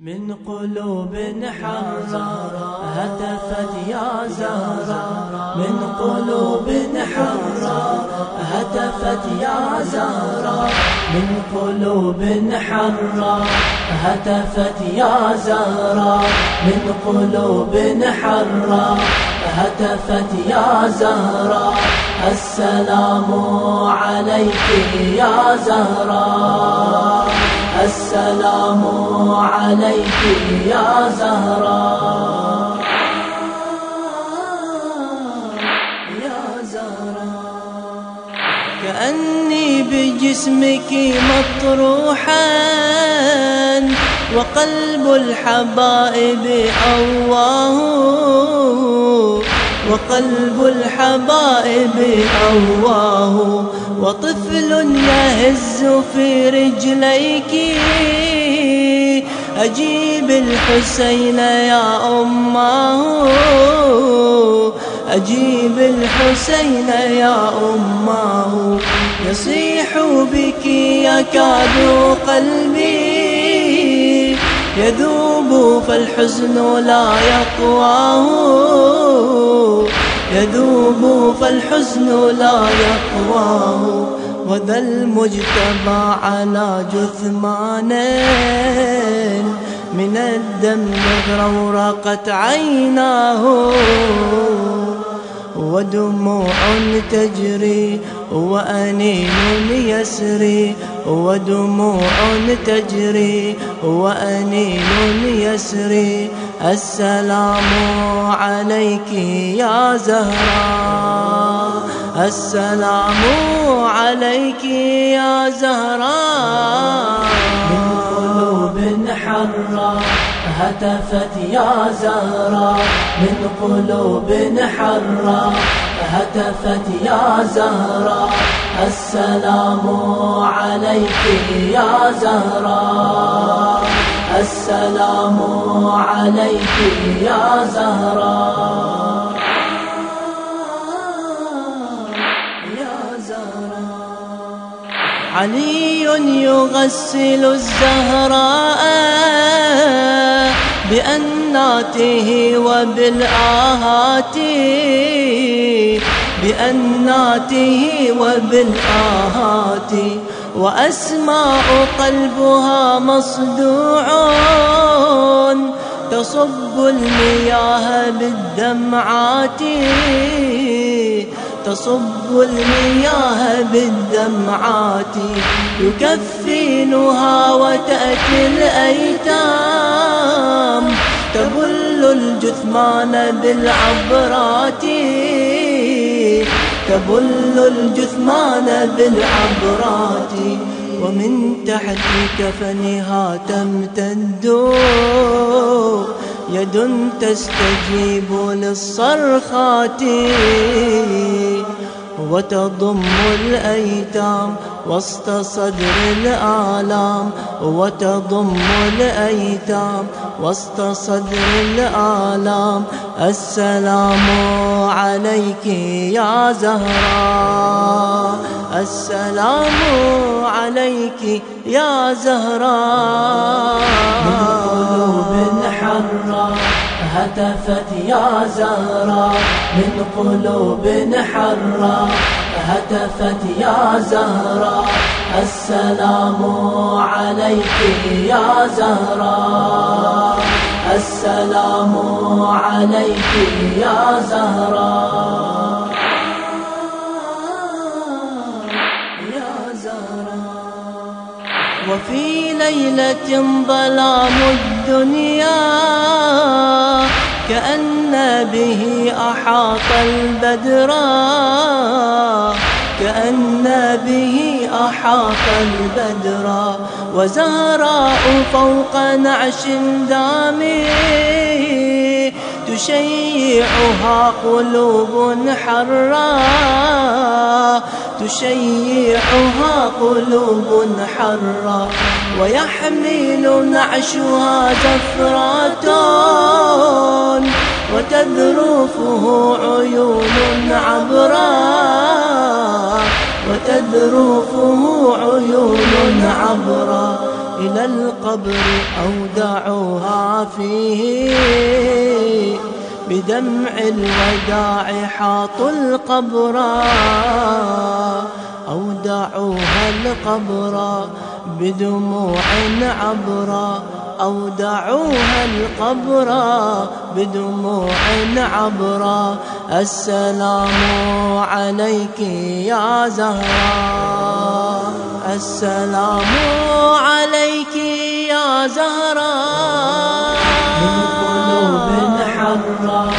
من قلوب حرة هتفت يا زهرة من قلوب حرة هتفت يا زهرة من قلوب حرة هتفت يا زهرة من قلوب حرة هتفت يا زهرة السلام عليك يا زهرة السلام عليك يا زهراء يا زهراء كأني بجسمك مطروحا وقلب الحبائب أواه. وقلب الحبائب أواه. وطفل يهز في رجليك. أجيب الحسين يا أمه. أجيب الحسين يا أمه. يصيح بك يكاد قلبي. يذوب فالحزن لا يقواه يذوب فالحزن لا يقواه وذا المجتبى على جثمان من الدم غرورقت عيناه ودموع تجري وأنين يسري ودموع تجري وأنين يسري. السلام عليك يا زهراء السلام عليك يا زهراء من قلوب حرة هتفت يا زهراء من قلوب حرة. هتفت يا زهراء السلام عليك يا زهراء السلام عليك يا زهراء يا علي يغسل الزهراء. بأناته وبالآهات بأناته وبالآهات وأسماء قلبها مصدوع تصب المياه بالدمعات تصب المياه بالدمعات يكفينها وتأتي الأيتام. تبل الجثمان بالعبرات تبل الجثمان بالعبرات. ومن تحت كفنها تمتد يد تستجيب للصرخات. وتضم الأيتام وسط صدر الآلام وتضم الأيتام وسط صدر الآلام السلام عليك يا زهراء السلام عليك يا زهراء من قلوب حرة. هتفت يا زهراء من قلوب حرة. هتفت يا زهراء السلام عليك يا زهراء السلام عليك يا زهراء يا زهراء وفي ليلة ظلام الدنيا كأن به أحاط البدر كأن به أحاط البدر وزهراء فوق نعش دامي. تشيعها قلوب حرا تشيعها قلوب حرا ويحمل نعشها زفرات وتذرفه عيون عبرا وتذرفه عيون عبرا إلى القبر أودعوها فيه. بدمع الوداع حاطوا القبر. أودعوها القبر بدموع عبرا أودعوها القبر بدموع عبرا السلام عليك يا زهراء السلام حرة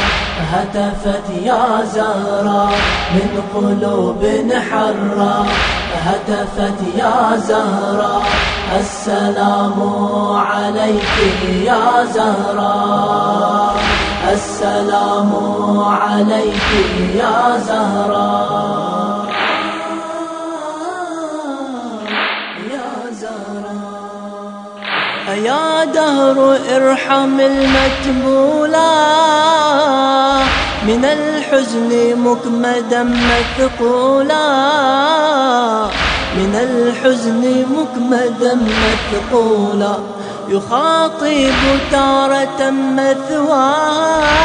هتفت يا زهراء من قلوب حرة هتفت يا زهراء السلام عليك يا زهراء السلام عليك يا زهراء دهر ارحم المتبولا من الحزن مكمدا مثقولا. من الحزن مكمدا مثقولا. يخاطب تارة مثواها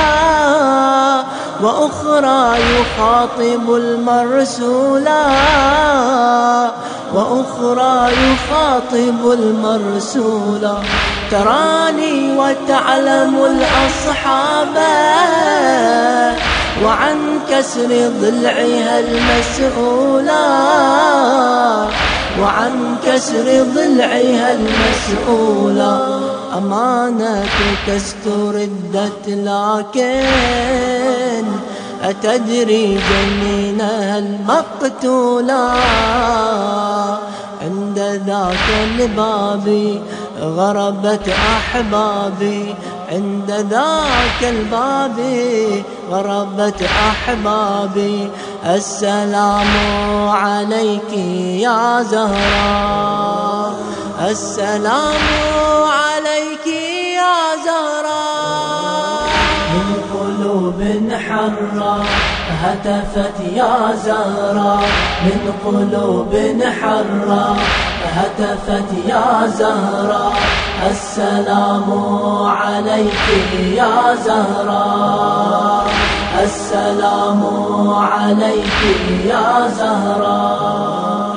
وأخرى يخاطب المرسولا وأخرى يخاطب المرسولا تراني وتعلم الأصحاب وعن كسر ضلعها المسؤولا وعن كسر ضلعها المسؤولا أمانة تستردت لكن أتدري جنينها المقتولا عند ذاك الباب غربت أحبابي عند ذاك الباب غربت أحبابي. السلام عليك يا زهراء السلام عليك يا زهراء من قلوب حرة هتفت يا زهراء من قلوب حرة هتفت يا زهراء السلام عليك يا زهراء السلام عليك يا زهراء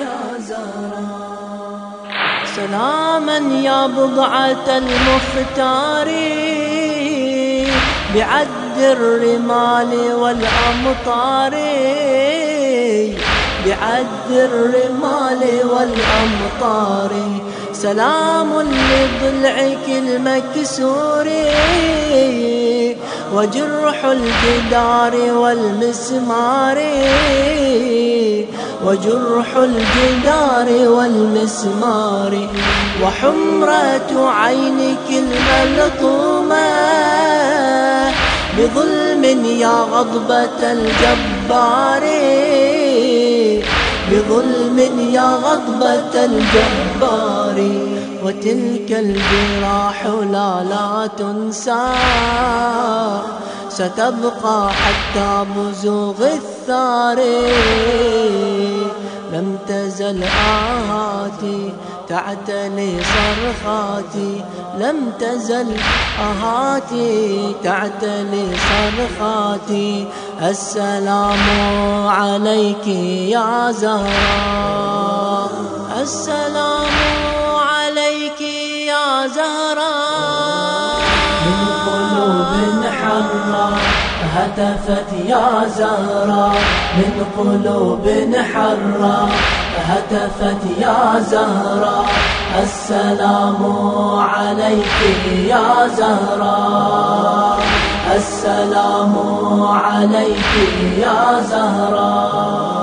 يا زهراء سلاما يا بضعة المختار بعد الرمال والأمطار. بعد الرمال والأمطار. سلام لضلعك المكسور. وجرح الجدار والمسمار. وجرح الجدار والمسمار. وحمرة عينك الملطومة. بظلم يا غضبة الجبار. بظلم يا غضبة الجبار وتلك الجراح لا لا تنسى. ستبقى حتى بزوغ الثار. لم تزل آهاتي تعتلي صرخاتي لم تزل آهاتي. تعتلي صرخاتي السلام عليك يا زهراء السلام عليك يا زهراء من قلوب حرة هتفت يا زهراء من قلوب حرة هتفت يا زهراء السلام عليك يا زهراء السلام عليك يا زهراء